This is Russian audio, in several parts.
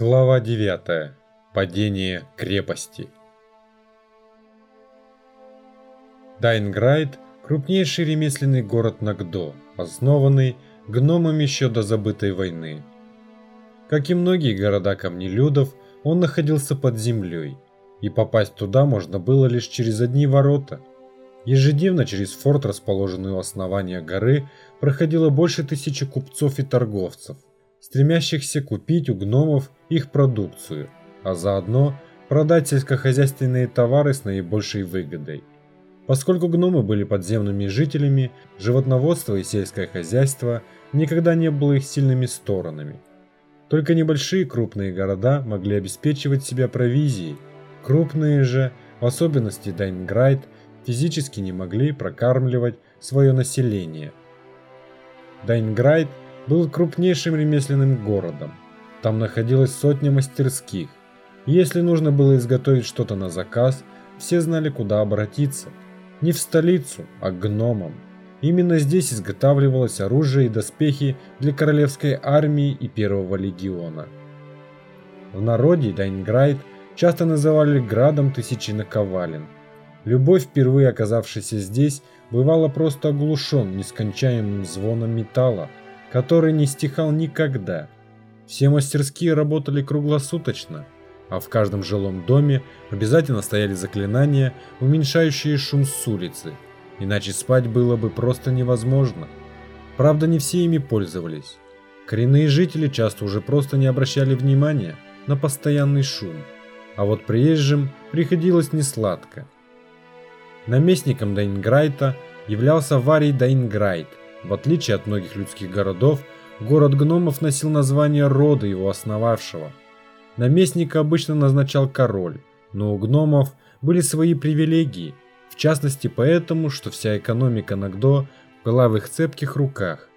Глава 9. Падение крепости. Дайнграйт – крупнейший ремесленный город Нагдо, основанный гномами еще до забытой войны. Как и многие города камнелюдов, он находился под землей, и попасть туда можно было лишь через одни ворота. Ежедневно через форт, расположенный у основания горы, проходило больше тысячи купцов и торговцев, стремящихся купить у гномов их продукцию, а заодно продать сельскохозяйственные товары с наибольшей выгодой. Поскольку гномы были подземными жителями, животноводство и сельское хозяйство никогда не было их сильными сторонами. Только небольшие города могли обеспечивать себя провизией, крупные же, в особенности Дайнграйт, физически не могли прокармливать свое население. Дайнграйт был крупнейшим ремесленным городом. Там находилась сотня мастерских. Если нужно было изготовить что-то на заказ, все знали, куда обратиться. Не в столицу, а к гномам. Именно здесь изготавливалось оружие и доспехи для королевской армии и первого легиона. В народе Дайнграйт часто называли градом тысячи наковален. Любой, впервые оказавшийся здесь, бывало просто оглушен нескончаемым звоном металла, который не стихал никогда. Все мастерские работали круглосуточно, а в каждом жилом доме обязательно стояли заклинания, уменьшающие шум с улицы, иначе спать было бы просто невозможно. Правда, не все ими пользовались. Коренные жители часто уже просто не обращали внимания на постоянный шум, а вот приезжим приходилось несладко. Наместником Дайнграйта являлся Варий Дайнграйт, в отличие от многих людских городов, город гномов носил название рода его основавшего. Наместника обычно назначал король, но у гномов были свои привилегии, в частности потому, что вся экономика Нагдо была в их цепких руках.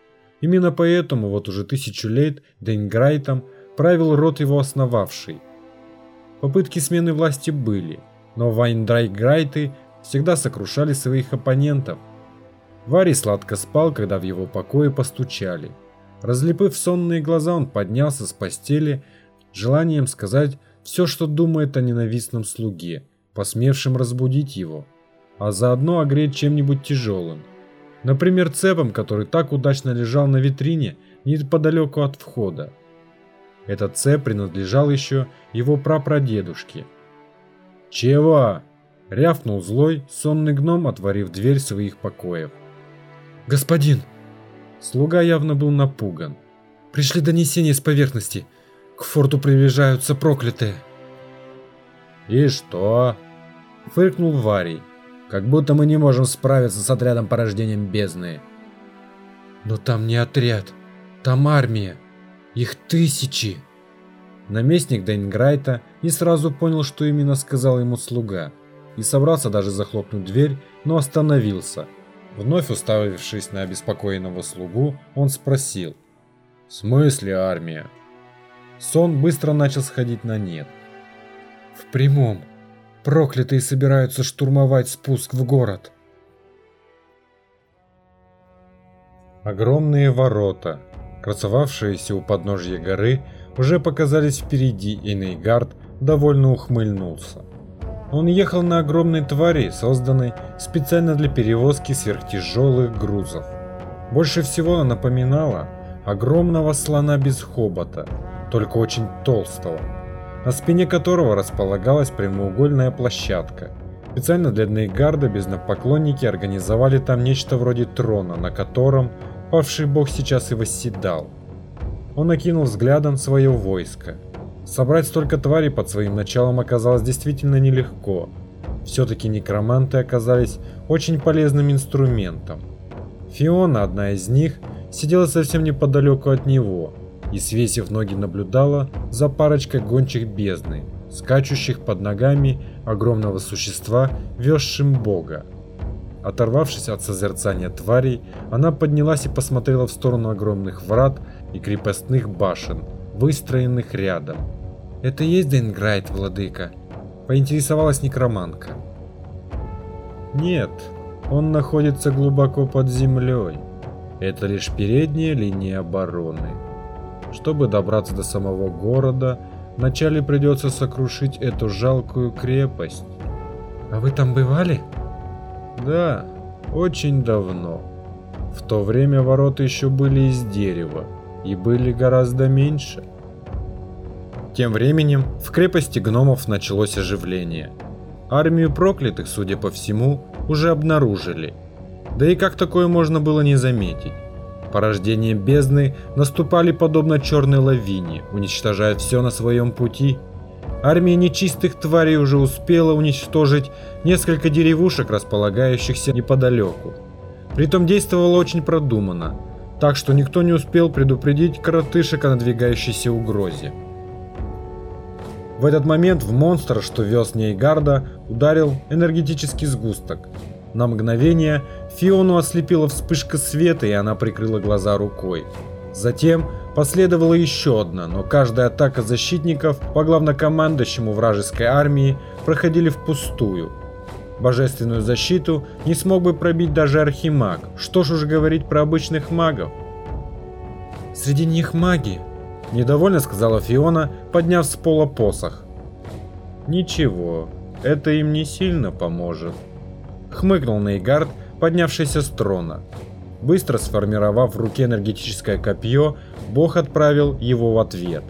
Именно поэтому вот уже тысячу лет Дайнграйтом правил род его основавший. Попытки смены власти были, но Вайндрайграйты всегда сокрушали своих оппонентов – Варий сладко спал, когда в его покое постучали. Разлепив сонные глаза, он поднялся с постели, желанием сказать все, что думает о ненавистном слуге, посмевшем разбудить его, а заодно огреть чем-нибудь тяжелым. Например, цепом, который так удачно лежал на витрине неподалеку от входа. Этот цеп принадлежал еще его прапрадедушке. «Чего?» – рявкнул злой, сонный гном, отворив дверь своих покоев. «Господин!» Слуга явно был напуган. «Пришли донесения с поверхности. К форту приближаются проклятые». «И что?» Фыркнул Варий. «Как будто мы не можем справиться с отрядом порождением бездны». «Но там не отряд. Там армия. Их тысячи!» Наместник Дейнграйта не сразу понял, что именно сказал ему слуга, и собрался даже захлопнуть дверь, но остановился – Вновь уставившись на обеспокоенного слугу, он спросил. «В смысле армия?» Сон быстро начал сходить на нет. «В прямом. Проклятые собираются штурмовать спуск в город». Огромные ворота, красовавшиеся у подножья горы, уже показались впереди, и Нейгард довольно ухмыльнулся. Он ехал на огромной твари, созданной специально для перевозки сверхтяжелых грузов. Больше всего она напоминала огромного слона без хобота, только очень толстого, на спине которого располагалась прямоугольная площадка. Специально для Нейгарда безнопоклонники организовали там нечто вроде трона, на котором павший бог сейчас и восседал. Он окинул взглядом свое войско – Собрать столько тварей под своим началом оказалось действительно нелегко. Все-таки некроманты оказались очень полезным инструментом. Фиона, одна из них, сидела совсем неподалеку от него и, свесив ноги, наблюдала за парочкой гончих бездны, скачущих под ногами огромного существа, везшим бога. Оторвавшись от созерцания тварей, она поднялась и посмотрела в сторону огромных врат и крепостных башен, выстроенных рядом. «Это есть Дейнграйт, владыка?» – поинтересовалась некроманка. «Нет, он находится глубоко под землей. Это лишь передняя линия обороны. Чтобы добраться до самого города, вначале придется сокрушить эту жалкую крепость. А вы там бывали? Да, очень давно. В то время ворота еще были из дерева и были гораздо меньше. Тем временем в крепости гномов началось оживление. Армию проклятых, судя по всему, уже обнаружили. Да и как такое можно было не заметить? Порождения бездны наступали подобно черной лавине, уничтожая все на своем пути. Армия нечистых тварей уже успела уничтожить несколько деревушек, располагающихся неподалеку. Притом действовала очень продуманно, так что никто не успел предупредить коротышек о надвигающейся угрозе. В этот момент в монстра, что вез Нейгарда, ударил энергетический сгусток. На мгновение Фиону ослепила вспышка света, и она прикрыла глаза рукой. Затем последовала еще одна, но каждая атака защитников по главнокомандующему вражеской армии проходили впустую. Божественную защиту не смог бы пробить даже архимаг, что ж уж говорить про обычных магов. «Среди них маги», – недовольно сказала Фиона, подняв с пола посох. «Ничего, это им не сильно поможет», – хмыкнул Нейгард, поднявшийся с трона. Быстро сформировав в руке энергетическое копье, бог отправил его в ответ.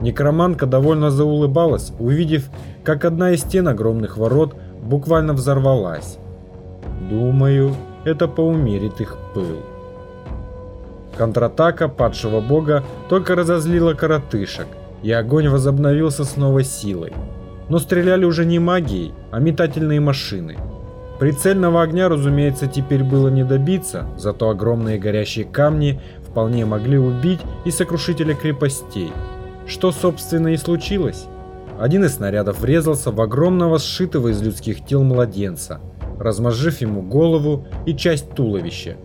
Некроманка довольно заулыбалась, увидев, как одна из стен огромных ворот буквально взорвалась. Думаю, это поумерит их пыл. Контратака падшего бога только разозлила коротышек, и огонь возобновился с новой силой. Но стреляли уже не магией, а метательные машины. Прицельного огня, разумеется, теперь было не добиться, зато огромные горящие камни вполне могли убить и сокрушителя крепостей. Что, собственно, и случилось. Один из снарядов врезался в огромного сшитого из людских тел младенца, размозжив ему голову и часть туловища.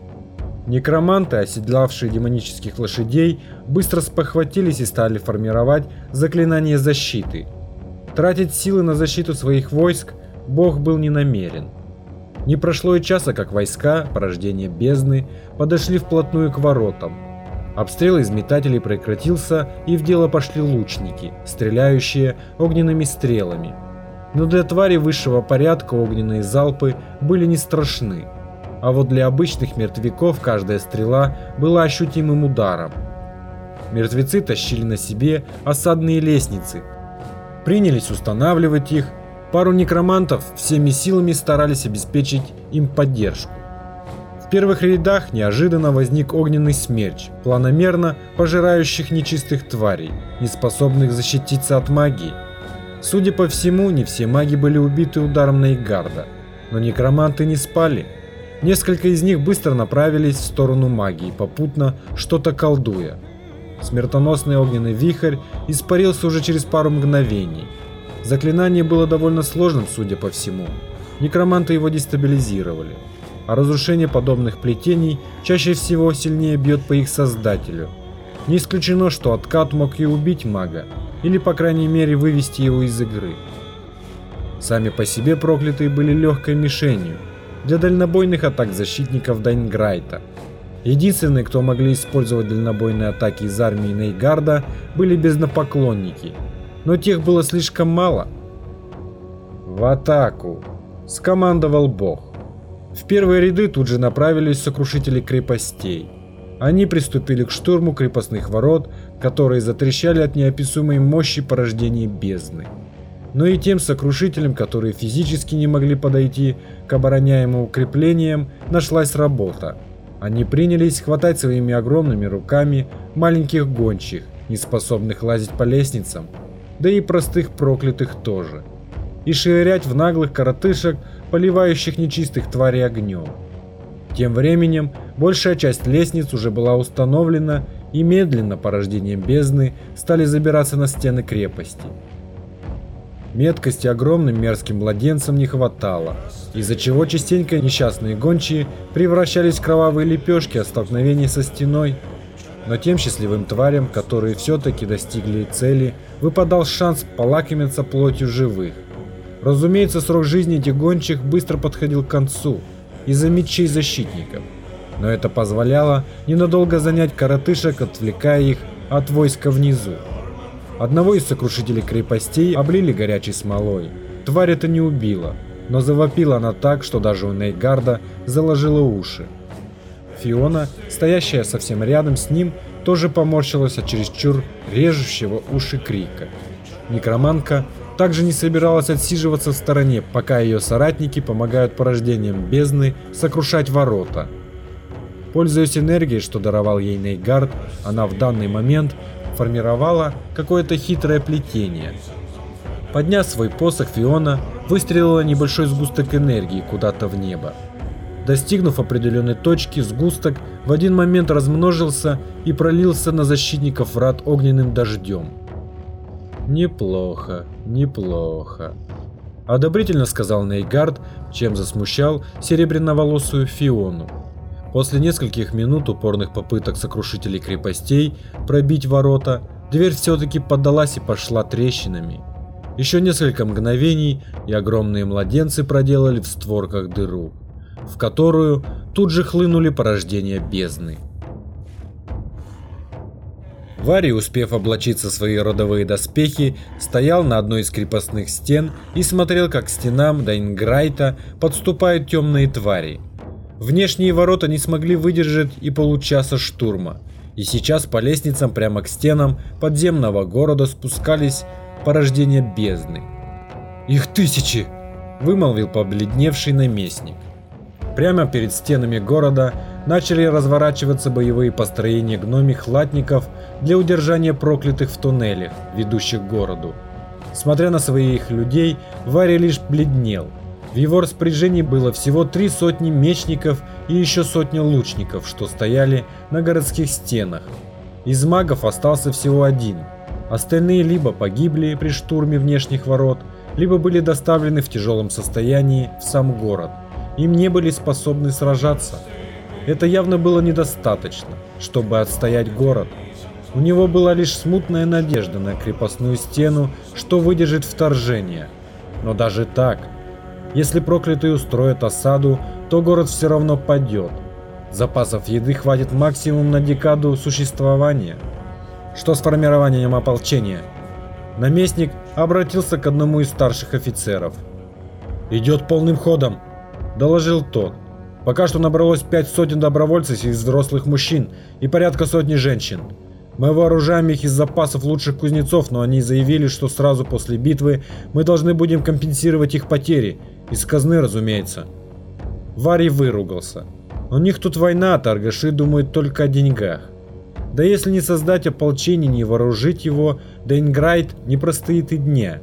Некроманты, оседлавшие демонических лошадей, быстро спохватились и стали формировать заклинание защиты. Тратить силы на защиту своих войск бог был не намерен. Не прошло и часа, как войска, порождение бездны, подошли вплотную к воротам, Обстрел из метателей прекратился, и в дело пошли лучники, стреляющие огненными стрелами. Но для твари высшего порядка огненные залпы были не страшны. А вот для обычных мертвяков каждая стрела была ощутимым ударом. Мертвецы тащили на себе осадные лестницы. Принялись устанавливать их. Пару некромантов всеми силами старались обеспечить им поддержку первых рядах неожиданно возник огненный смерч, планомерно пожирающих нечистых тварей, не способных защититься от магии. Судя по всему, не все маги были убиты ударом Нейгарда, но некроманты не спали. Несколько из них быстро направились в сторону магии, попутно что-то колдуя. Смертоносный огненный вихрь испарился уже через пару мгновений. Заклинание было довольно сложным, судя по всему. Некроманты его дестабилизировали а разрушение подобных плетений чаще всего сильнее бьет по их создателю. Не исключено, что откат мог и убить мага, или по крайней мере вывести его из игры. Сами по себе проклятые были легкой мишенью для дальнобойных атак защитников Дайнграйта. Единственные, кто могли использовать дальнобойные атаки из армии Нейгарда, были безнапоклонники, но тех было слишком мало. «В атаку!» – скомандовал бог. В первые ряды тут же направились сокрушители крепостей. Они приступили к штурму крепостных ворот, которые затрещали от неописуемой мощи порождения бездны. Но и тем сокрушителям, которые физически не могли подойти к обороняемым укреплениям, нашлась работа. Они принялись хватать своими огромными руками маленьких гончих, не способных лазить по лестницам, да и простых проклятых тоже, и швырять в наглых коротышек поливающих нечистых тварей огнем. Тем временем большая часть лестниц уже была установлена и медленно порождением бездны стали забираться на стены крепости. Меткости огромным мерзким младенцам не хватало, из-за чего частенько несчастные гончие превращались в кровавые лепешки от столкновений со стеной. Но тем счастливым тварям, которые все-таки достигли цели, выпадал шанс полакомиться плотью живых. Разумеется, срок жизни этих гончих быстро подходил к концу из-за мечей защитников, но это позволяло ненадолго занять коротышек, отвлекая их от войска внизу. Одного из сокрушителей крепостей облили горячей смолой. Тварь это не убила, но завопила она так, что даже у Нейгарда заложила уши. Фиона, стоящая совсем рядом с ним, тоже поморщилась от чересчур режущего уши крика. Некроманка также не собиралась отсиживаться в стороне, пока ее соратники помогают порождениям бездны сокрушать ворота. Пользуясь энергией, что даровал ей Нейгард, она в данный момент формировала какое-то хитрое плетение. Подняв свой посох, Фиона выстрелила небольшой сгусток энергии куда-то в небо. Достигнув определенной точки, сгусток в один момент размножился и пролился на защитников врат огненным дождем. «Неплохо, неплохо», – одобрительно сказал Нейгард, чем засмущал серебряноволосую Фиону. После нескольких минут упорных попыток сокрушителей крепостей пробить ворота, дверь все-таки поддалась и пошла трещинами. Еще несколько мгновений, и огромные младенцы проделали в створках дыру, в которую тут же хлынули порождения бездны. Варий, успев облачиться в свои родовые доспехи, стоял на одной из крепостных стен и смотрел, как к стенам Дайнграйта подступают темные твари. Внешние ворота не смогли выдержать и получаса штурма, и сейчас по лестницам прямо к стенам подземного города спускались порождения бездны. «Их тысячи!» – вымолвил побледневший наместник. Прямо перед стенами города начали разворачиваться боевые построения гномих латников для удержания проклятых в туннелях, ведущих к городу. Смотря на своих людей, Варя лишь бледнел. В его распоряжении было всего три сотни мечников и еще сотня лучников, что стояли на городских стенах. Из магов остался всего один. Остальные либо погибли при штурме внешних ворот, либо были доставлены в тяжелом состоянии в сам город. Им не были способны сражаться. Это явно было недостаточно, чтобы отстоять город. У него была лишь смутная надежда на крепостную стену, что выдержит вторжение. Но даже так, если проклятые устроят осаду, то город все равно падет. Запасов еды хватит максимум на декаду существования. Что с формированием ополчения? Наместник обратился к одному из старших офицеров. «Идет полным ходом», – доложил тот. «Пока что набралось пять сотен добровольцев из взрослых мужчин и порядка сотни женщин. Мы вооружаем их из запасов лучших кузнецов, но они заявили, что сразу после битвы мы должны будем компенсировать их потери. Из казны, разумеется. Варий выругался. У них тут война, а торгаши думают только о деньгах. Да если не создать ополчение, не вооружить его, Дейнграйт не простоит и дня.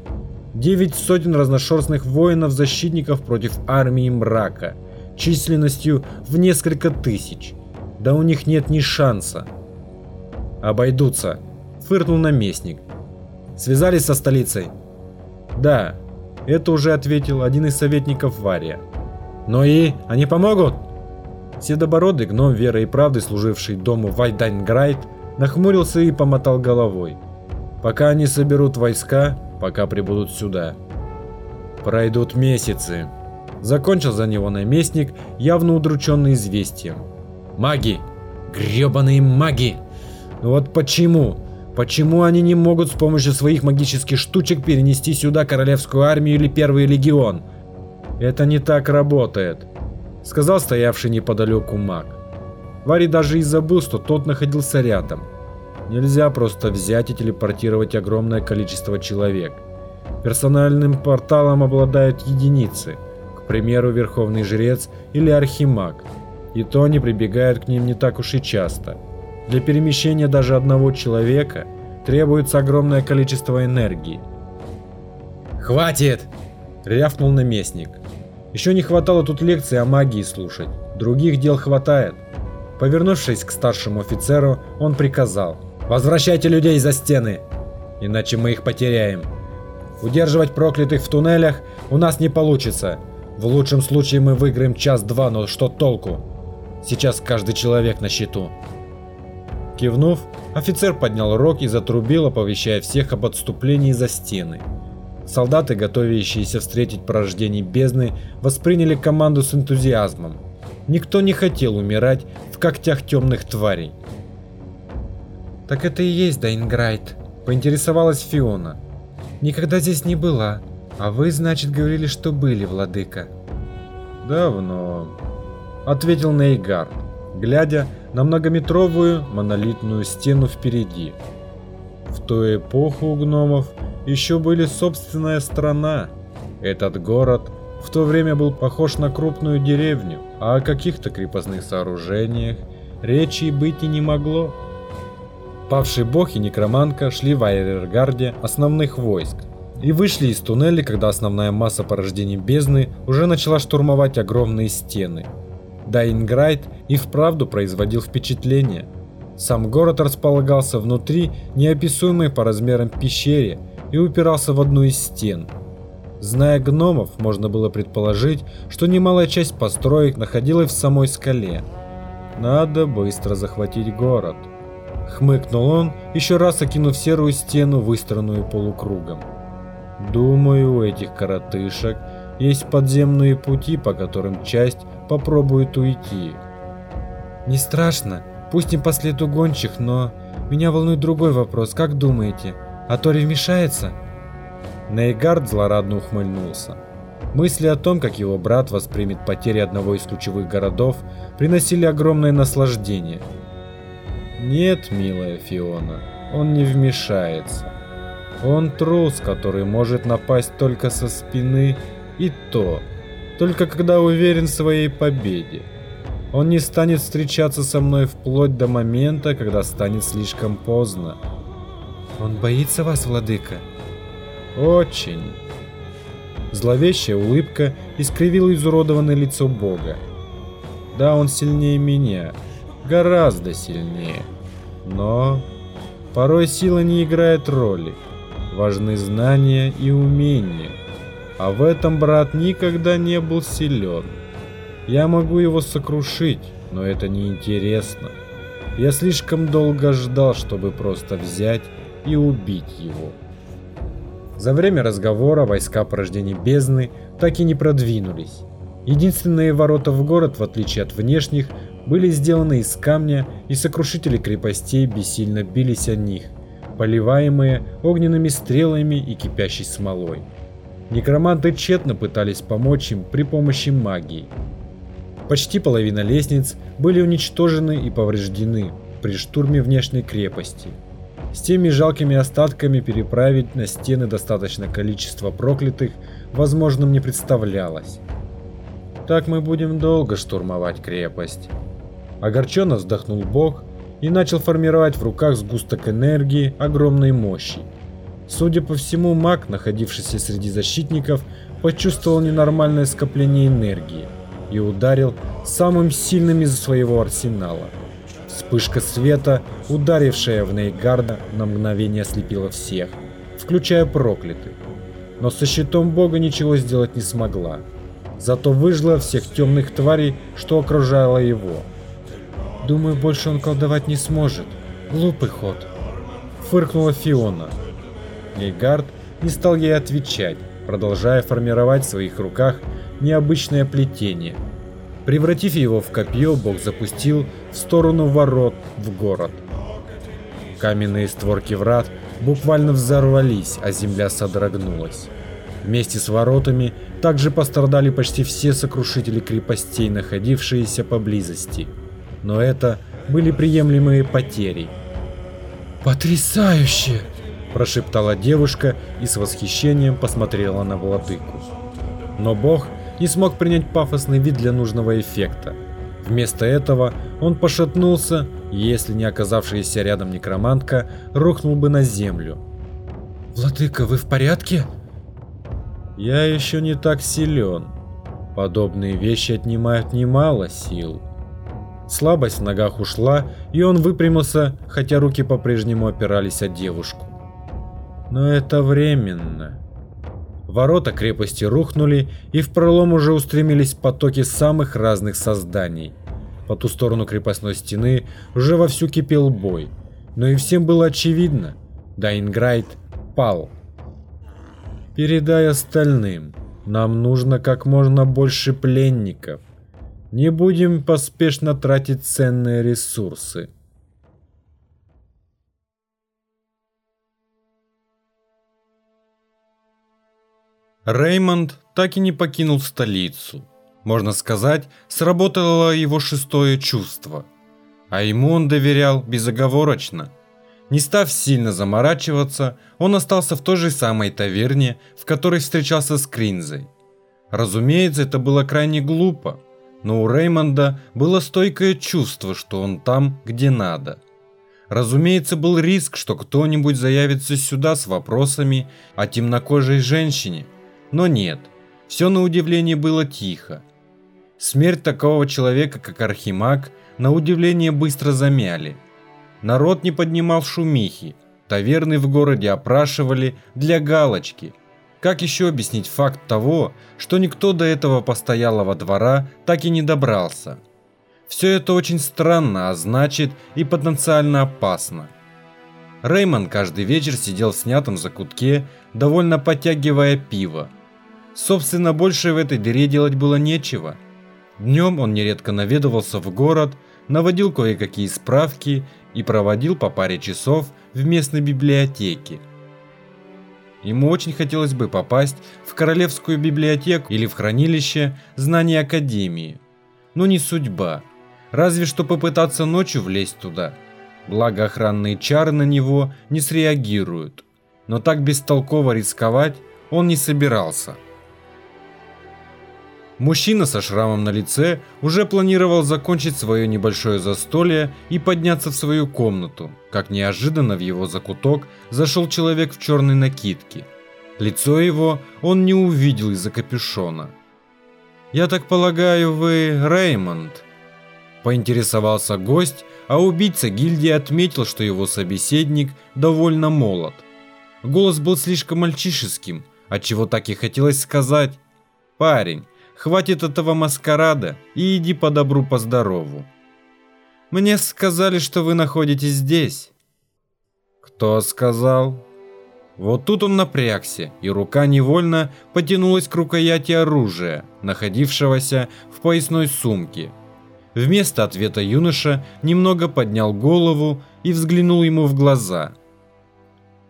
Девять сотен разношерстных воинов-защитников против армии мрака, численностью в несколько тысяч. Да у них нет ни шанса. «Обойдутся», – фыркнул наместник. «Связались со столицей?» «Да», – это уже ответил один из советников Вария. «Но и они помогут?» Седобородый гном веры и правды, служивший дому Вайдайнграйт, нахмурился и помотал головой. «Пока они соберут войска, пока прибудут сюда. Пройдут месяцы». Закончил за него наместник, явно удрученный известием. «Маги! гребаные маги!» Но вот почему? Почему они не могут с помощью своих магических штучек перенести сюда королевскую армию или первый легион? Это не так работает, сказал стоявший неподалеку маг. Вари даже и забыл, что тот находился рядом. Нельзя просто взять и телепортировать огромное количество человек. Персональным порталом обладают единицы, к примеру, Верховный Жрец или Архимаг, и то они прибегают к ним не так уж и часто. Для перемещения даже одного человека требуется огромное количество энергии. «Хватит!» – рявкнул наместник. Еще не хватало тут лекции о магии слушать, других дел хватает. Повернувшись к старшему офицеру, он приказал «Возвращайте людей за стены, иначе мы их потеряем. Удерживать проклятых в туннелях у нас не получится. В лучшем случае мы выиграем час-два, но что толку? Сейчас каждый человек на счету». Кивнув, офицер поднял рог и затрубил, оповещая всех об отступлении за стены. Солдаты, готовящиеся встретить порождение бездны, восприняли команду с энтузиазмом. Никто не хотел умирать в когтях темных тварей. «Так это и есть Дайнграйт», Поинтересовалась Фиона. Никогда здесь не была. А вы, значит, говорили, что были, владыка. Давно. Ответил Нейгар, глядя на многометровую монолитную стену впереди. В ту эпоху у гномов еще были собственная страна. Этот город в то время был похож на крупную деревню, а о каких-то крепостных сооружениях речи быть и не могло. Павший бог и некроманка шли в арьергарде основных войск и вышли из туннеля, когда основная масса порождений бездны уже начала штурмовать огромные стены. Дайнграйт и вправду производил впечатление. Сам город располагался внутри неописуемой по размерам пещере и упирался в одну из стен – Зная гномов, можно было предположить, что немалая часть построек находилась в самой скале. Надо быстро захватить город. Хмыкнул он, еще раз окинув серую стену, выстроенную полукругом. Думаю, у этих коротышек есть подземные пути, по которым часть попробует уйти. Не страшно, пусть не по следу но меня волнует другой вопрос. Как думаете, Атори вмешается? Нейгард злорадно ухмыльнулся. Мысли о том, как его брат воспримет потери одного из ключевых городов, приносили огромное наслаждение. Нет, милая Фиона, он не вмешается. Он трус, который может напасть только со спины, и то, только когда уверен в своей победе. Он не станет встречаться со мной вплоть до момента, когда станет слишком поздно. Он боится вас, владыка? Очень. Зловещая улыбка искривила изуродованное лицо Бога. Да, он сильнее меня. Гораздо сильнее. Но порой сила не играет роли. Важны знания и умения. А в этом брат никогда не был силен. Я могу его сокрушить, но это неинтересно. Я слишком долго ждал, чтобы просто взять и убить его. За время разговора войска порождений бездны так и не продвинулись. Единственные ворота в город, в отличие от внешних, были сделаны из камня, и сокрушители крепостей бессильно бились о них, поливаемые огненными стрелами и кипящей смолой. Некроманты тщетно пытались помочь им при помощи магии. Почти половина лестниц были уничтожены и повреждены при штурме внешней крепости – с теми жалкими остатками переправить на стены достаточное количество проклятых возможным не представлялось. Так мы будем долго штурмовать крепость. Огорченно вздохнул Бог и начал формировать в руках сгусток энергии огромной мощи. Судя по всему, маг, находившийся среди защитников, почувствовал ненормальное скопление энергии и ударил самым сильным из своего арсенала – Вспышка света, ударившая в Нейгарда, на мгновение ослепила всех, включая проклятых. Но со щитом бога ничего сделать не смогла. Зато выжила всех темных тварей, что окружало его. Думаю, больше он колдовать не сможет. Глупый ход. Фыркнула Фиона. Нейгард не стал ей отвечать, продолжая формировать в своих руках необычное плетение – Превратив его в копье, бог запустил в сторону ворот в город. Каменные створки врат буквально взорвались, а земля содрогнулась. Вместе с воротами также пострадали почти все сокрушители крепостей, находившиеся поблизости. Но это были приемлемые потери. «Потрясающе!» – прошептала девушка и с восхищением посмотрела на владыку. Но бог – не смог принять пафосный вид для нужного эффекта. Вместо этого он пошатнулся, и если не оказавшаяся рядом некромантка, рухнул бы на землю. «Владыка, вы в порядке?» «Я еще не так силен. Подобные вещи отнимают немало сил». Слабость в ногах ушла, и он выпрямился, хотя руки по-прежнему опирались о девушку. Но это временно. Ворота крепости рухнули, и в пролом уже устремились потоки самых разных созданий. По ту сторону крепостной стены уже вовсю кипел бой, но и всем было очевидно, Дайнграйт пал. Передай остальным, нам нужно как можно больше пленников. Не будем поспешно тратить ценные ресурсы. Реймонд так и не покинул столицу. Можно сказать, сработало его шестое чувство. А ему он доверял безоговорочно. Не став сильно заморачиваться, он остался в той же самой таверне, в которой встречался с Кринзой. Разумеется, это было крайне глупо, но у Реймонда было стойкое чувство, что он там, где надо. Разумеется, был риск, что кто-нибудь заявится сюда с вопросами о темнокожей женщине, но нет, все на удивление было тихо. Смерть такого человека, как Архимаг, на удивление быстро замяли. Народ не поднимал шумихи, таверны в городе опрашивали для галочки. Как еще объяснить факт того, что никто до этого постоялого двора так и не добрался? Все это очень странно, а значит и потенциально опасно. Реймон каждый вечер сидел в снятом закутке, довольно подтягивая пиво. Собственно, больше в этой дыре делать было нечего – Днем он нередко наведывался в город, наводил кое-какие справки и проводил по паре часов в местной библиотеке. Ему очень хотелось бы попасть в Королевскую библиотеку или в хранилище знаний Академии. Но не судьба. Разве что попытаться ночью влезть туда. Благо охранные чары на него не среагируют. Но так бестолково рисковать он не собирался. Мужчина со шрамом на лице уже планировал закончить свое небольшое застолье и подняться в свою комнату, как неожиданно в его закуток зашел человек в черной накидке. Лицо его он не увидел из-за капюшона. «Я так полагаю, вы Реймонд?» Поинтересовался гость, а убийца гильдии отметил, что его собеседник довольно молод. Голос был слишком мальчишеским, отчего так и хотелось сказать «Парень, Хватит этого маскарада и иди по добру, по здорову. Мне сказали, что вы находитесь здесь. Кто сказал? Вот тут он напрягся, и рука невольно потянулась к рукояти оружия, находившегося в поясной сумке. Вместо ответа юноша немного поднял голову и взглянул ему в глаза.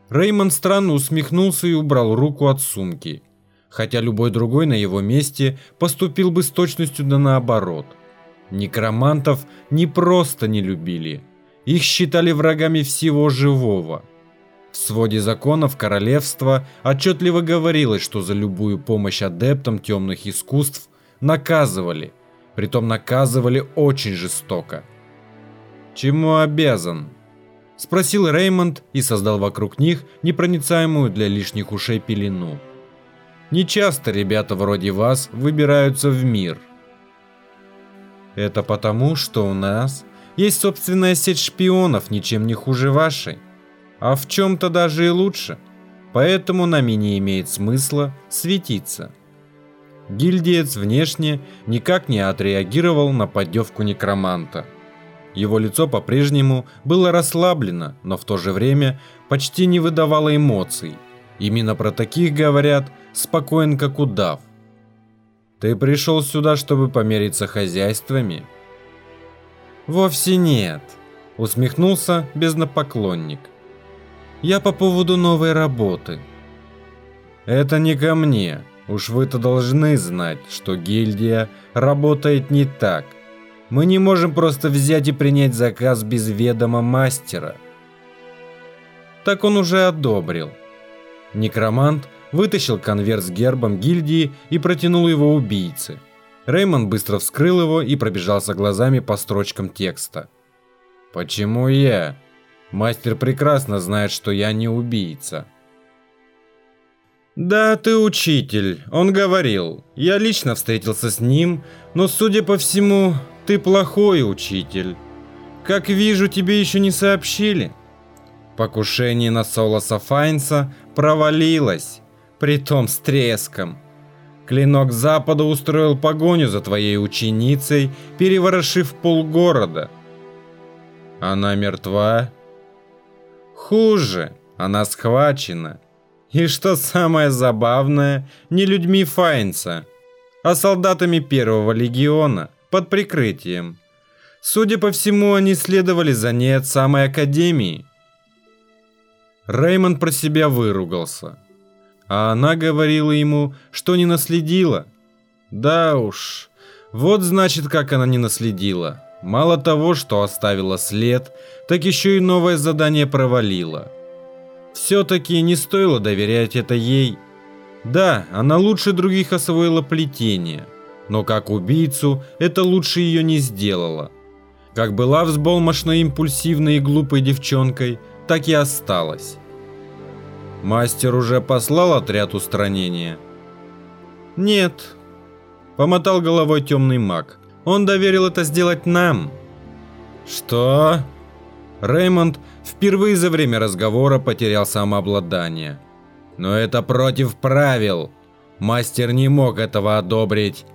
Реймонд странно усмехнулся и убрал руку от сумки хотя любой другой на его месте поступил бы с точностью да наоборот. Некромантов не просто не любили, их считали врагами всего живого. В своде законов королевства отчетливо говорилось, что за любую помощь адептам темных искусств наказывали, притом наказывали очень жестоко. «Чему обязан?» – спросил Реймонд и создал вокруг них непроницаемую для лишних ушей пелену. Не часто ребята вроде вас выбираются в мир. Это потому, что у нас есть собственная сеть шпионов, ничем не хуже вашей. А в чем-то даже и лучше. Поэтому нам и не имеет смысла светиться. Гильдиец внешне никак не отреагировал на поддевку некроманта. Его лицо по-прежнему было расслаблено, но в то же время почти не выдавало эмоций. Именно про таких говорят спокоен как удав. Ты пришел сюда, чтобы помериться хозяйствами? Вовсе нет, усмехнулся безнапоклонник. Я по поводу новой работы. Это не ко мне. Уж вы-то должны знать, что гильдия работает не так. Мы не можем просто взять и принять заказ без ведома мастера. Так он уже одобрил. Некромант вытащил конверт с гербом гильдии и протянул его убийце. Реймонд быстро вскрыл его и пробежался глазами по строчкам текста. «Почему я? Мастер прекрасно знает, что я не убийца». «Да, ты учитель, он говорил. Я лично встретился с ним, но, судя по всему, ты плохой учитель. Как вижу, тебе еще не сообщили». Покушение на Солоса Файнса провалилось притом с треском. Клинок Запада устроил погоню за твоей ученицей, переворошив полгорода. Она мертва? Хуже, она схвачена. И что самое забавное, не людьми Файнса, а солдатами первого легиона под прикрытием. Судя по всему, они следовали за ней от самой академии. Реймонд про себя выругался. А она говорила ему, что не наследила. Да уж, вот значит, как она не наследила. Мало того, что оставила след, так еще и новое задание провалила. Все-таки не стоило доверять это ей. Да, она лучше других освоила плетение, но как убийцу это лучше ее не сделала. Как была взболмошно импульсивной и глупой девчонкой, так и осталась. Мастер уже послал отряд устранения? Нет. Помотал головой темный маг. Он доверил это сделать нам. Что? Реймонд впервые за время разговора потерял самообладание. Но это против правил. Мастер не мог этого одобрить.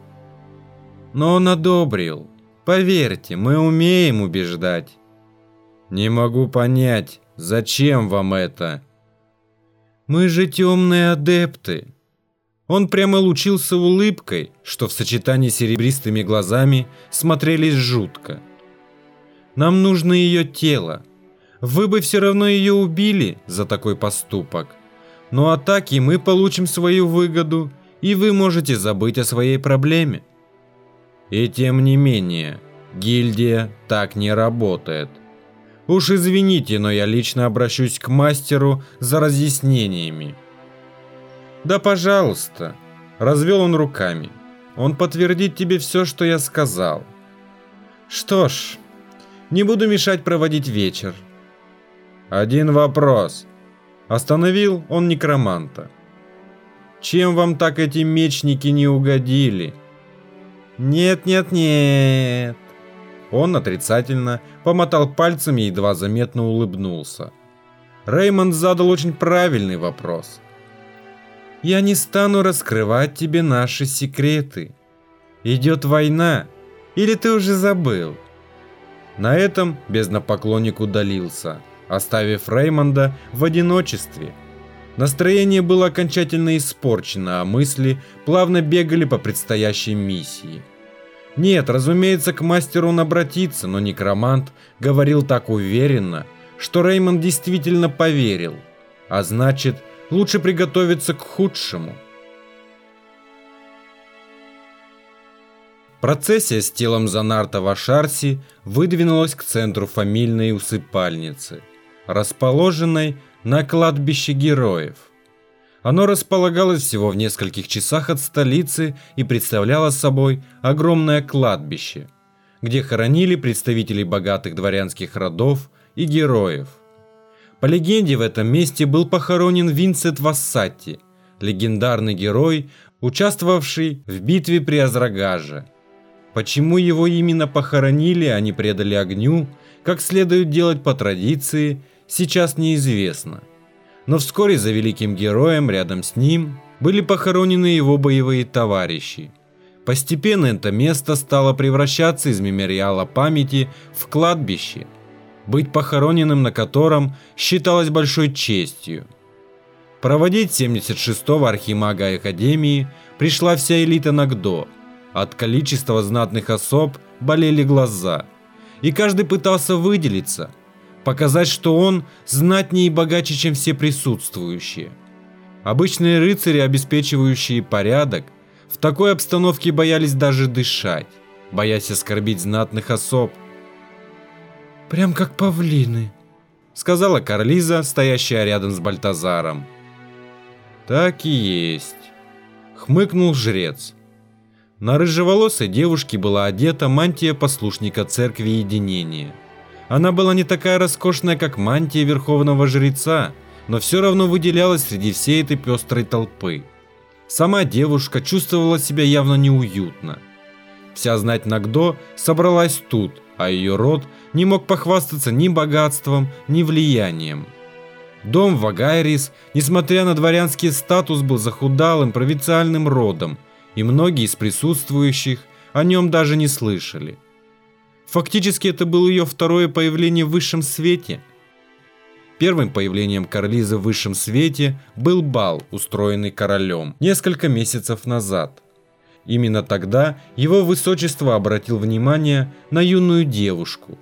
Но он одобрил. Поверьте, мы умеем убеждать. Не могу понять, зачем вам это? Мы же темные адепты. Он прямо лучился улыбкой, что в сочетании с серебристыми глазами смотрелись жутко. Нам нужно ее тело. Вы бы все равно ее убили за такой поступок. Но атаки мы получим свою выгоду, и вы можете забыть о своей проблеме. И тем не менее, гильдия так не работает. Уж извините, но я лично обращусь к мастеру за разъяснениями. Да, пожалуйста. Развел он руками. Он подтвердит тебе все, что я сказал. Что ж, не буду мешать проводить вечер. Один вопрос. Остановил он некроманта. Чем вам так эти мечники не угодили? Нет, нет, нет. Он отрицательно помотал пальцами и едва заметно улыбнулся. Реймонд задал очень правильный вопрос. «Я не стану раскрывать тебе наши секреты. Идет война, или ты уже забыл?» На этом безнопоклонник удалился, оставив Реймонда в одиночестве. Настроение было окончательно испорчено, а мысли плавно бегали по предстоящей миссии – нет, разумеется, к мастеру он обратится, но некромант говорил так уверенно, что Реймонд действительно поверил. А значит, лучше приготовиться к худшему. Процессия с телом Занарта в Ашарси выдвинулась к центру фамильной усыпальницы, расположенной на кладбище героев – оно располагалось всего в нескольких часах от столицы и представляло собой огромное кладбище, где хоронили представителей богатых дворянских родов и героев. По легенде, в этом месте был похоронен Винсент Вассати, легендарный герой, участвовавший в битве при Азрагаже. Почему его именно похоронили, а не предали огню, как следует делать по традиции, сейчас неизвестно – но вскоре за великим героем рядом с ним были похоронены его боевые товарищи. Постепенно это место стало превращаться из мемориала памяти в кладбище, быть похороненным на котором считалось большой честью. Проводить 76-го архимага Академии пришла вся элита Нагдо. От количества знатных особ болели глаза, и каждый пытался выделиться – показать, что он знатнее и богаче, чем все присутствующие. Обычные рыцари, обеспечивающие порядок, в такой обстановке боялись даже дышать, боясь оскорбить знатных особ. «Прям как павлины», — сказала Карлиза, стоящая рядом с Бальтазаром. «Так и есть», — хмыкнул жрец. На рыжеволосой девушке была одета мантия послушника церкви единения — она была не такая роскошная, как мантия верховного жреца, но все равно выделялась среди всей этой пестрой толпы. Сама девушка чувствовала себя явно неуютно. Вся знать Нагдо собралась тут, а ее род не мог похвастаться ни богатством, ни влиянием. Дом Вагайрис, несмотря на дворянский статус, был захудалым провинциальным родом, и многие из присутствующих о нем даже не слышали. Фактически это было ее второе появление в высшем свете. Первым появлением Карлизы в высшем свете был бал, устроенный королем несколько месяцев назад. Именно тогда его высочество обратил внимание на юную девушку.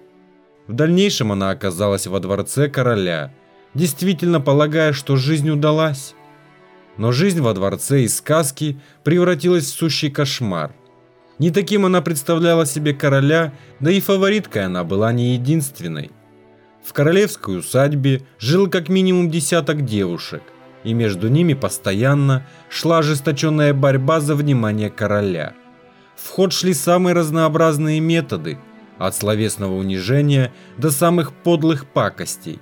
В дальнейшем она оказалась во дворце короля, действительно полагая, что жизнь удалась. Но жизнь во дворце из сказки превратилась в сущий кошмар. Не таким она представляла себе короля, да и фавориткой она была не единственной. В королевской усадьбе жил как минимум десяток девушек, и между ними постоянно шла ожесточенная борьба за внимание короля. В ход шли самые разнообразные методы, от словесного унижения до самых подлых пакостей.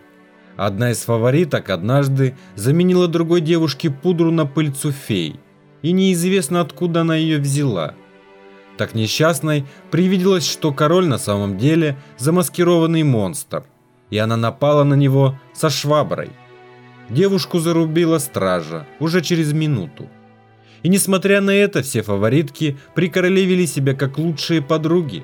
Одна из фавориток однажды заменила другой девушке пудру на пыльцу фей, и неизвестно откуда она ее взяла. Так несчастной привиделось, что король на самом деле замаскированный монстр, и она напала на него со шваброй. Девушку зарубила стража уже через минуту. И несмотря на это, все фаворитки при короле вели себя как лучшие подруги.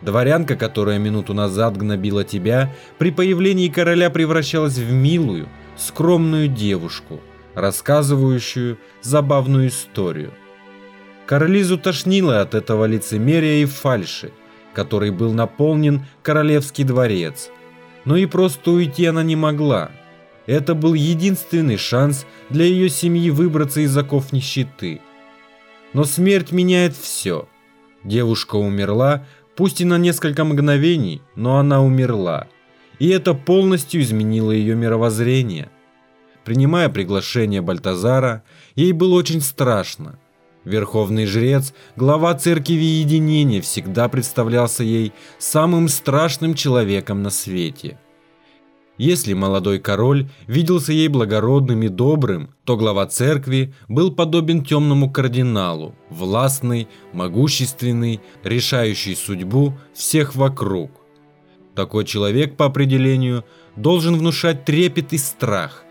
Дворянка, которая минуту назад гнобила тебя, при появлении короля превращалась в милую, скромную девушку, рассказывающую забавную историю. Королизу тошнило от этого лицемерия и фальши, который был наполнен королевский дворец. Но и просто уйти она не могла – это был единственный шанс для ее семьи выбраться из оков нищеты. Но смерть меняет все. Девушка умерла, пусть и на несколько мгновений, но она умерла. И это полностью изменило ее мировоззрение. Принимая приглашение Бальтазара, ей было очень страшно. Верховный жрец, глава церкви единения, всегда представлялся ей самым страшным человеком на свете – если молодой король виделся ей благородным и добрым, то глава церкви был подобен темному кардиналу, властный, могущественный, решающий судьбу всех вокруг. Такой человек по определению должен внушать трепет и страх,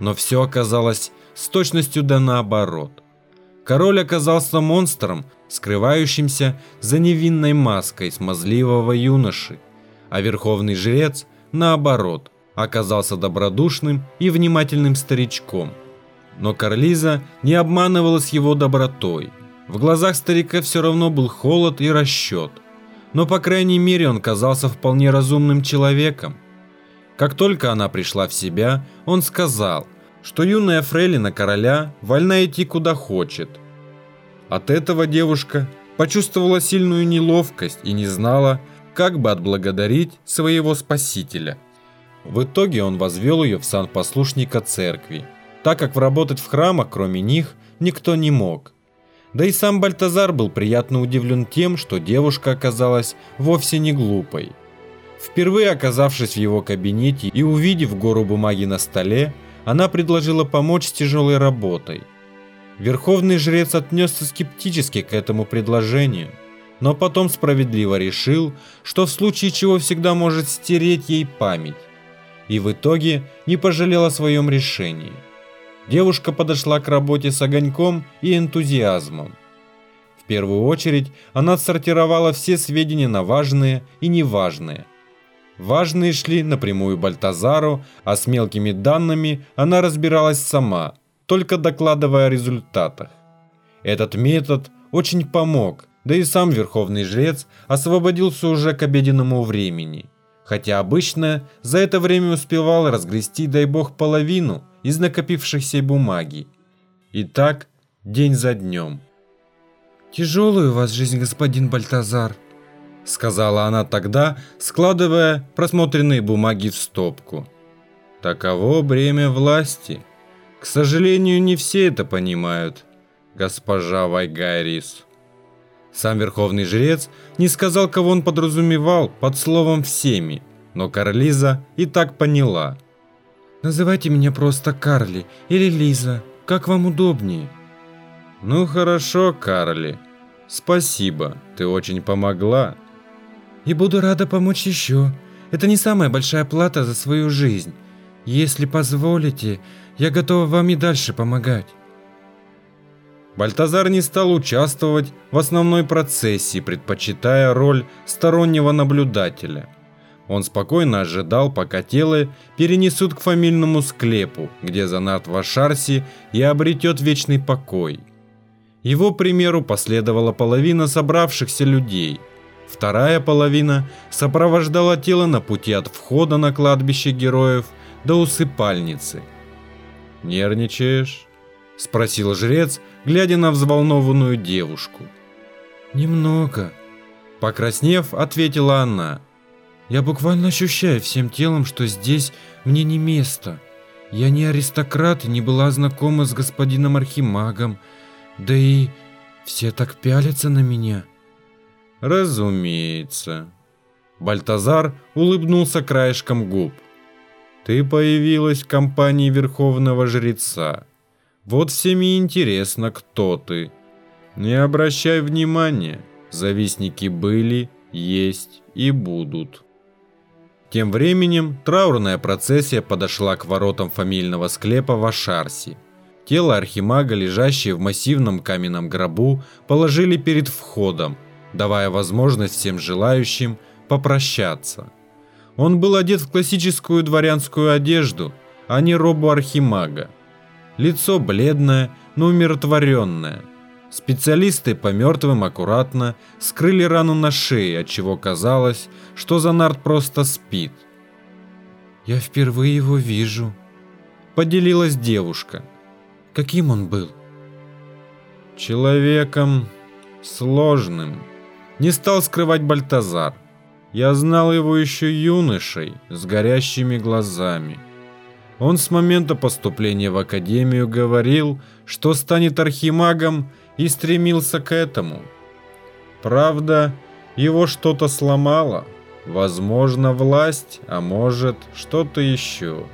но все оказалось с точностью да наоборот. Король оказался монстром, скрывающимся за невинной маской смазливого юноши, а верховный жрец, наоборот – оказался добродушным и внимательным старичком. Но Карлиза не обманывалась его добротой. В глазах старика все равно был холод и расчет. Но по крайней мере он казался вполне разумным человеком. Как только она пришла в себя, он сказал, что юная фрейлина короля вольна идти куда хочет. От этого девушка почувствовала сильную неловкость и не знала, как бы отблагодарить своего спасителя – в итоге он возвел ее в сан послушника церкви, так как вработать в храмах, кроме них, никто не мог. Да и сам Бальтазар был приятно удивлен тем, что девушка оказалась вовсе не глупой. Впервые оказавшись в его кабинете и увидев гору бумаги на столе, она предложила помочь с тяжелой работой. Верховный жрец отнесся скептически к этому предложению, но потом справедливо решил, что в случае чего всегда может стереть ей память и в итоге не пожалел о своем решении. Девушка подошла к работе с огоньком и энтузиазмом. В первую очередь она отсортировала все сведения на важные и неважные. Важные шли напрямую Бальтазару, а с мелкими данными она разбиралась сама, только докладывая о результатах. Этот метод очень помог, да и сам Верховный Жрец освободился уже к обеденному времени – хотя обычно за это время успевал разгрести, дай бог, половину из накопившейся бумаги. И так день за днем. «Тяжелая у вас жизнь, господин Бальтазар», — сказала она тогда, складывая просмотренные бумаги в стопку. «Таково бремя власти. К сожалению, не все это понимают, госпожа Вайгарис». Сам верховный жрец не сказал, кого он подразумевал под словом «всеми», но Карлиза и так поняла. «Называйте меня просто Карли или Лиза, как вам удобнее». «Ну хорошо, Карли. Спасибо, ты очень помогла». «И буду рада помочь еще. Это не самая большая плата за свою жизнь. Если позволите, я готова вам и дальше помогать». Бальтазар не стал участвовать в основной процессии, предпочитая роль стороннего наблюдателя. Он спокойно ожидал, пока тело перенесут к фамильному склепу, где Занат Вашарси и обретет вечный покой. Его примеру последовала половина собравшихся людей. Вторая половина сопровождала тело на пути от входа на кладбище героев до усыпальницы. «Нервничаешь?» Спросил жрец, глядя на взволнованную девушку. Немного. Покраснев, ответила она. Я буквально ощущаю всем телом, что здесь мне не место. Я не аристократ и не была знакома с господином Архимагом. Да и все так пялятся на меня. Разумеется. Бальтазар улыбнулся краешком губ. Ты появилась в компании Верховного Жреца. Вот всеми интересно, кто ты. Не обращай внимания, завистники были, есть и будут. Тем временем траурная процессия подошла к воротам фамильного склепа в Ашарси. Тело архимага, лежащее в массивном каменном гробу, положили перед входом, давая возможность всем желающим попрощаться. Он был одет в классическую дворянскую одежду, а не робу архимага. Лицо бледное, но умиротворенное. Специалисты по мертвым аккуратно скрыли рану на шее, отчего казалось, что Занарт просто спит. «Я впервые его вижу», — поделилась девушка. «Каким он был?» «Человеком сложным», — не стал скрывать Бальтазар. «Я знал его еще юношей, с горящими глазами». Он с момента поступления в академию говорил, что станет архимагом и стремился к этому. Правда, его что-то сломало. Возможно, власть, а может, что-то еще.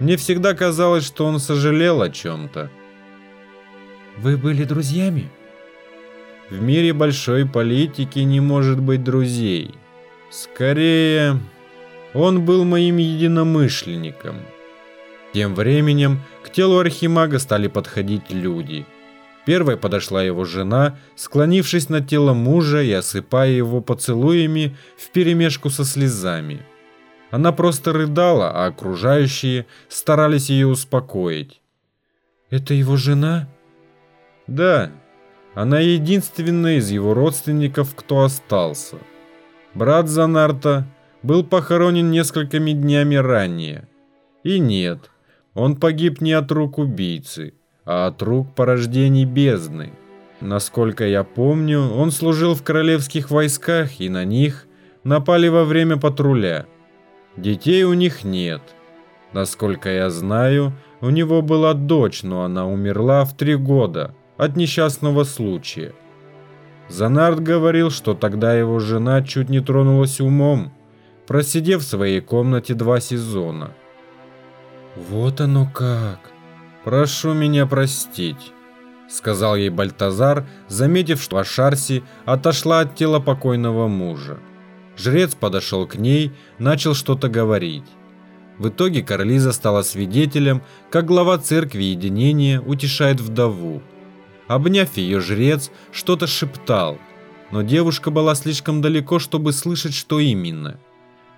Мне всегда казалось, что он сожалел о чем-то. «Вы были друзьями?» В мире большой политики не может быть друзей. Скорее, он был моим единомышленником. Тем временем к телу Архимага стали подходить люди – Первой подошла его жена, склонившись над телом мужа и осыпая его поцелуями вперемешку со слезами. Она просто рыдала, а окружающие старались ее успокоить. «Это его жена?» «Да, она единственная из его родственников, кто остался. Брат Занарта был похоронен несколькими днями ранее. И нет, он погиб не от рук убийцы, а от рук порождений бездны. Насколько я помню, он служил в королевских войсках, и на них напали во время патруля. Детей у них нет. Насколько я знаю, у него была дочь, но она умерла в три года от несчастного случая. Занард говорил, что тогда его жена чуть не тронулась умом, просидев в своей комнате два сезона. «Вот оно как!» «Прошу меня простить», — сказал ей Бальтазар, заметив, что Ашарси отошла от тела покойного мужа. Жрец подошел к ней, начал что-то говорить. В итоге Карлиза стала свидетелем, как глава церкви единения утешает вдову. Обняв ее жрец, что-то шептал, но девушка была слишком далеко, чтобы слышать, что именно.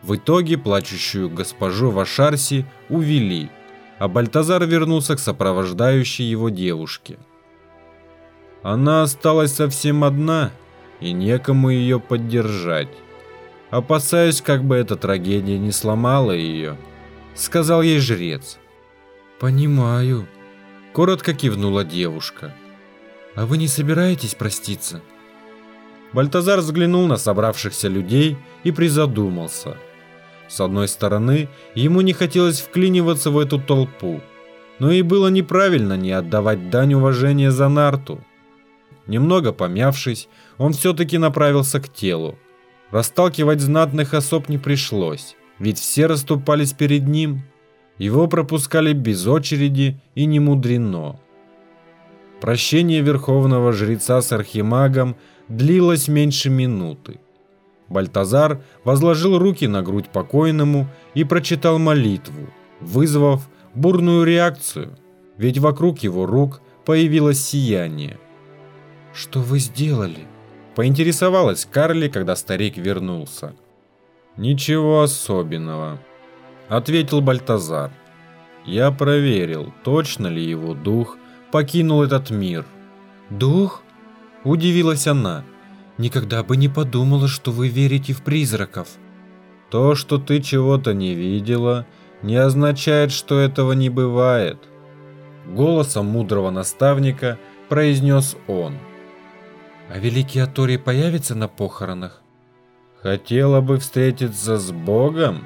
В итоге плачущую госпожу Вашарси увели – а Бальтазар вернулся к сопровождающей его девушке. Она осталась совсем одна, и некому ее поддержать. Опасаюсь, как бы эта трагедия не сломала ее, сказал ей жрец. Понимаю, коротко кивнула девушка. А вы не собираетесь проститься? Бальтазар взглянул на собравшихся людей и призадумался – с одной стороны, ему не хотелось вклиниваться в эту толпу, но и было неправильно не отдавать дань уважения за Нарту. Немного помявшись, он все-таки направился к телу. Расталкивать знатных особ не пришлось, ведь все расступались перед ним. Его пропускали без очереди и не мудрено. Прощение верховного жреца с архимагом длилось меньше минуты. Бальтазар возложил руки на грудь покойному и прочитал молитву, вызвав бурную реакцию, ведь вокруг его рук появилось сияние. «Что вы сделали?» – поинтересовалась Карли, когда старик вернулся. «Ничего особенного», – ответил Бальтазар. «Я проверил, точно ли его дух покинул этот мир». «Дух?» – удивилась она. Никогда бы не подумала, что вы верите в призраков. То, что ты чего-то не видела, не означает, что этого не бывает. голосом мудрого наставника произнес он. А великий Атори появится на похоронах? Хотела бы встретиться с Богом?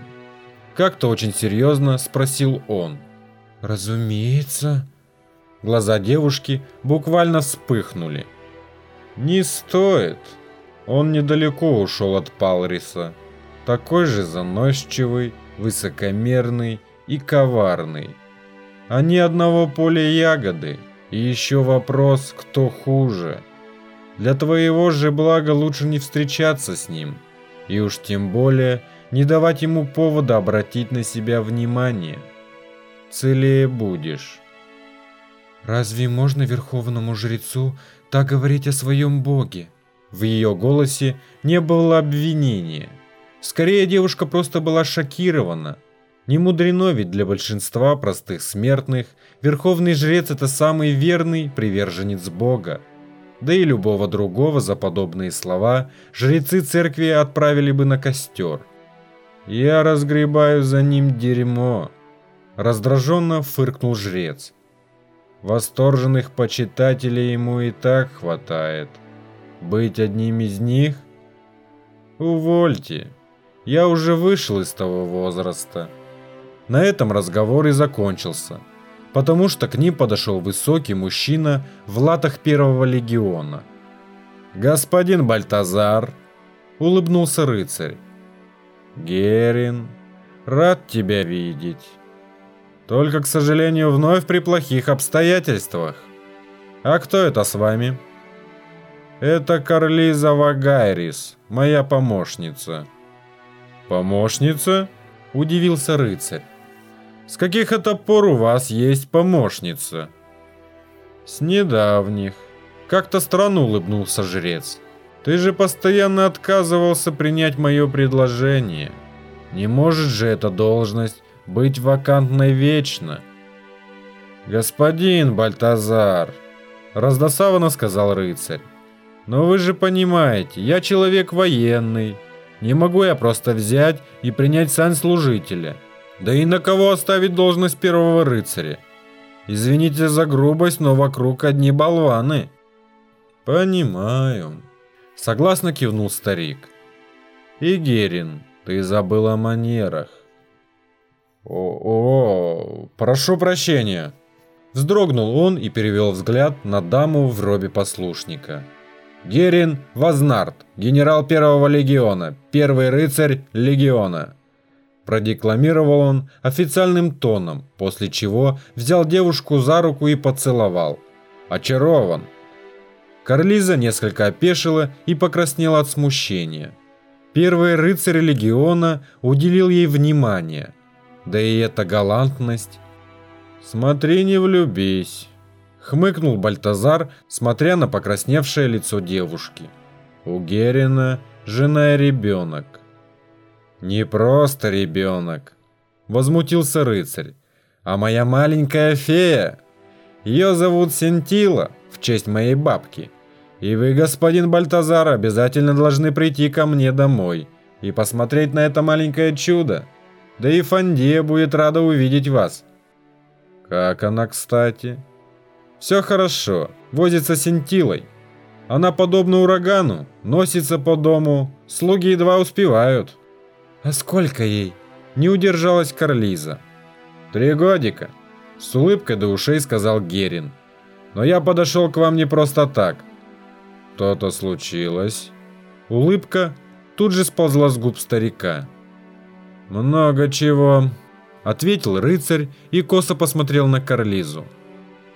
Как-то очень серьезно спросил он. Разумеется. Глаза девушки буквально вспыхнули. Не стоит. Он недалеко ушел от Палриса. Такой же заносчивый, высокомерный и коварный. Они одного поля ягоды. И еще вопрос, кто хуже. Для твоего же блага лучше не встречаться с ним. И уж тем более не давать ему повода обратить на себя внимание. Целее будешь. Разве можно верховному жрецу так говорить о своем боге? В ее голосе не было обвинения. Скорее, девушка просто была шокирована. Не мудрено ведь для большинства простых смертных верховный жрец это самый верный приверженец бога. Да и любого другого за подобные слова жрецы церкви отправили бы на костер. «Я разгребаю за ним дерьмо», – раздраженно фыркнул жрец. Восторженных почитателей ему и так хватает. Быть одним из них? Увольте. Я уже вышел из того возраста. На этом разговор и закончился, потому что к ним подошел высокий мужчина в латах первого легиона. «Господин Бальтазар», — улыбнулся рыцарь. «Герин, рад тебя видеть. Только, к сожалению, вновь при плохих обстоятельствах. А кто это с вами?» «Это Карлиза Вагайрис, моя помощница». «Помощница?» – удивился рыцарь. «С каких это пор у вас есть помощница?» «С недавних». Как-то странно улыбнулся жрец. «Ты же постоянно отказывался принять мое предложение. Не может же эта должность быть вакантной вечно?» «Господин Бальтазар», – раздосованно сказал рыцарь. «Но вы же понимаете, я человек военный. Не могу я просто взять и принять сан служителя. Да и на кого оставить должность первого рыцаря? Извините за грубость, но вокруг одни болваны». «Понимаю», – согласно кивнул старик. «Игерин, ты забыл о манерах». О, «О, прошу прощения», Вздрогнул он и перевел взгляд на даму в робе послушника. Герин Вазнарт, генерал первого легиона, первый рыцарь легиона. Продекламировал он официальным тоном, после чего взял девушку за руку и поцеловал. Очарован. Карлиза несколько опешила и покраснела от смущения. Первый рыцарь легиона уделил ей внимание. Да и эта галантность. «Смотри, не влюбись», Хмыкнул Бальтазар, смотря на покрасневшее лицо девушки. У Герина жена и ребенок. Не просто ребенок, возмутился рыцарь, а моя маленькая фея. Ее зовут Сентила, в честь моей бабки. И вы, господин Бальтазар, обязательно должны прийти ко мне домой и посмотреть на это маленькое чудо. Да и Фандия будет рада увидеть вас. Как она, кстати? Все хорошо, возится сентилой. Она подобна урагану, носится по дому, слуги едва успевают. А сколько ей? Не удержалась Карлиза. Три годика. С улыбкой до ушей сказал Герин. Но я подошел к вам не просто так. То-то случилось. Улыбка тут же сползла с губ старика. «Много чего», — ответил рыцарь и косо посмотрел на Карлизу.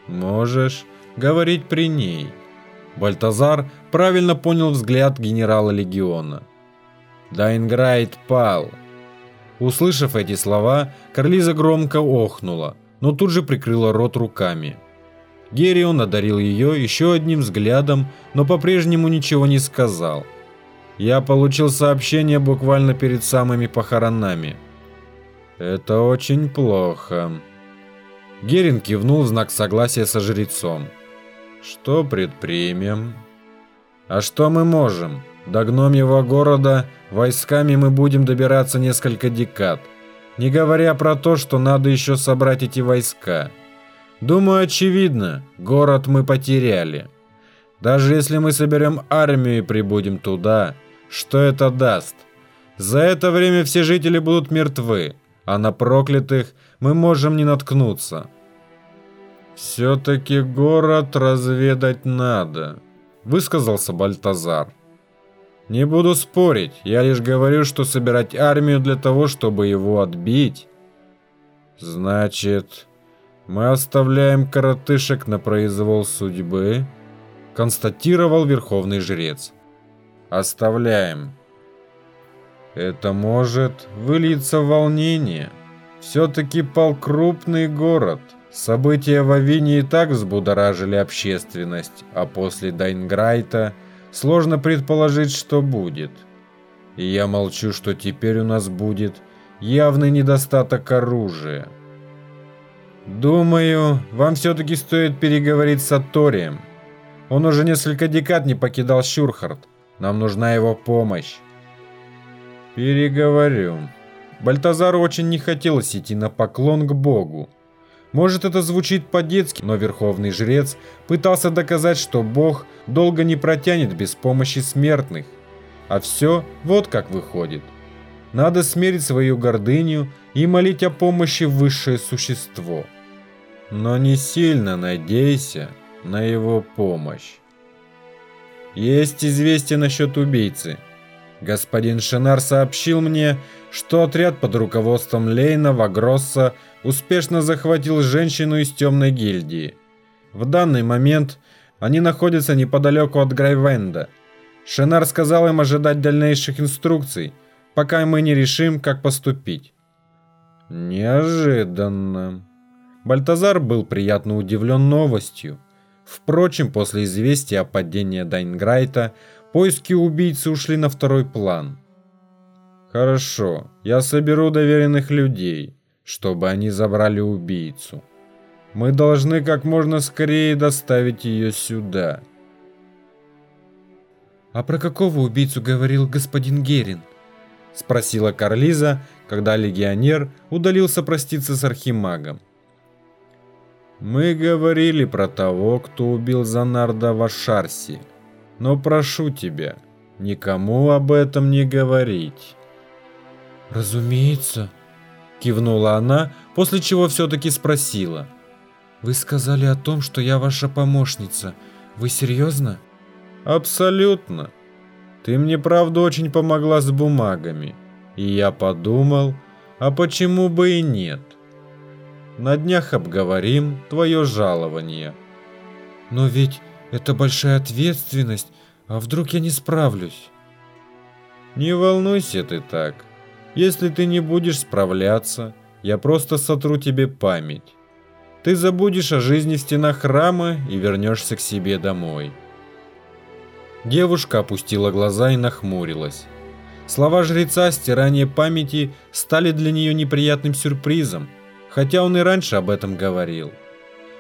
Можешь говорить при ней. Бальтазар правильно понял взгляд генерала легиона. Дайнграйт пал. Услышав эти слова, Карлиза громко охнула, но тут же прикрыла рот руками. Герион одарил ее еще одним взглядом, но по-прежнему ничего не сказал. Я получил сообщение буквально перед самыми похоронами. Это очень плохо. Герин кивнул в знак согласия со жрецом. Что предпримем? А что мы можем? До гномьего города войсками мы будем добираться несколько декад. Не говоря про то, что надо еще собрать эти войска. Думаю, очевидно, город мы потеряли. Даже если мы соберем армию и прибудем туда, что это даст? За это время все жители будут мертвы, а на проклятых мы можем не наткнуться. Все-таки город разведать надо, высказался Бальтазар. Не буду спорить, я лишь говорю, что собирать армию для того, чтобы его отбить. Значит, мы оставляем коротышек на произвол судьбы, констатировал верховный жрец. Оставляем. Это может вылиться в волнение. Все-таки пал крупный город. События в Авине и так взбудоражили общественность, а после Дайнграйта – Сложно предположить, что будет. И я молчу, что теперь у нас будет явный недостаток оружия. Думаю, вам все-таки стоит переговорить с Аторием. Он уже несколько декад не покидал Щурхард. Нам нужна его помощь. Переговорю. Бальтазару очень не хотелось идти на поклон к Богу. Может это звучит по-детски, но Верховный Жрец пытался доказать, что Бог долго не протянет без помощи смертных. А все вот как выходит. Надо смирить свою гордыню и молить о помощи высшее существо. Но не сильно надейся на его помощь. Есть известие насчет убийцы. Господин Шенар сообщил мне, что отряд под руководством Лейна Вагросса успешно захватил женщину из темной гильдии. В данный момент они находятся неподалеку от Грайвенда. Шенар сказал им ожидать дальнейших инструкций, пока мы не решим, как поступить. Неожиданно. Бальтазар был приятно удивлен новостью. Впрочем, после известия о падении Дайнграйта, поиски убийцы ушли на второй план. Хорошо, я соберу доверенных людей чтобы они забрали убийцу. Мы должны как можно скорее доставить ее сюда. «А про какого убийцу говорил господин Герин?» – спросила Карлиза, когда легионер удалился проститься с архимагом. «Мы говорили про того, кто убил Занарда в Ашарси, но прошу тебя, никому об этом не говорить». «Разумеется», Кивнула она, после чего все-таки спросила. «Вы сказали о том, что я ваша помощница. Вы серьезно?» «Абсолютно. Ты мне правда очень помогла с бумагами. И я подумал, а почему бы и нет? На днях обговорим твое жалование». «Но ведь это большая ответственность, а вдруг я не справлюсь?» «Не волнуйся ты так. Если ты не будешь справляться, я просто сотру тебе память. Ты забудешь о жизни в стенах храма и вернешься к себе домой. Девушка опустила глаза и нахмурилась. Слова жреца стирания памяти стали для нее неприятным сюрпризом, хотя он и раньше об этом говорил.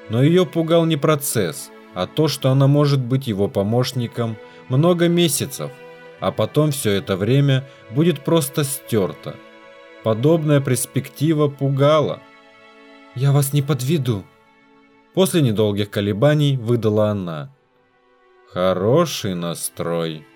Но ее пугал не процесс, а то, что она может быть его помощником много месяцев – а потом все это время будет просто стерто. Подобная перспектива пугала. «Я вас не подведу», – после недолгих колебаний выдала она. «Хороший настрой»,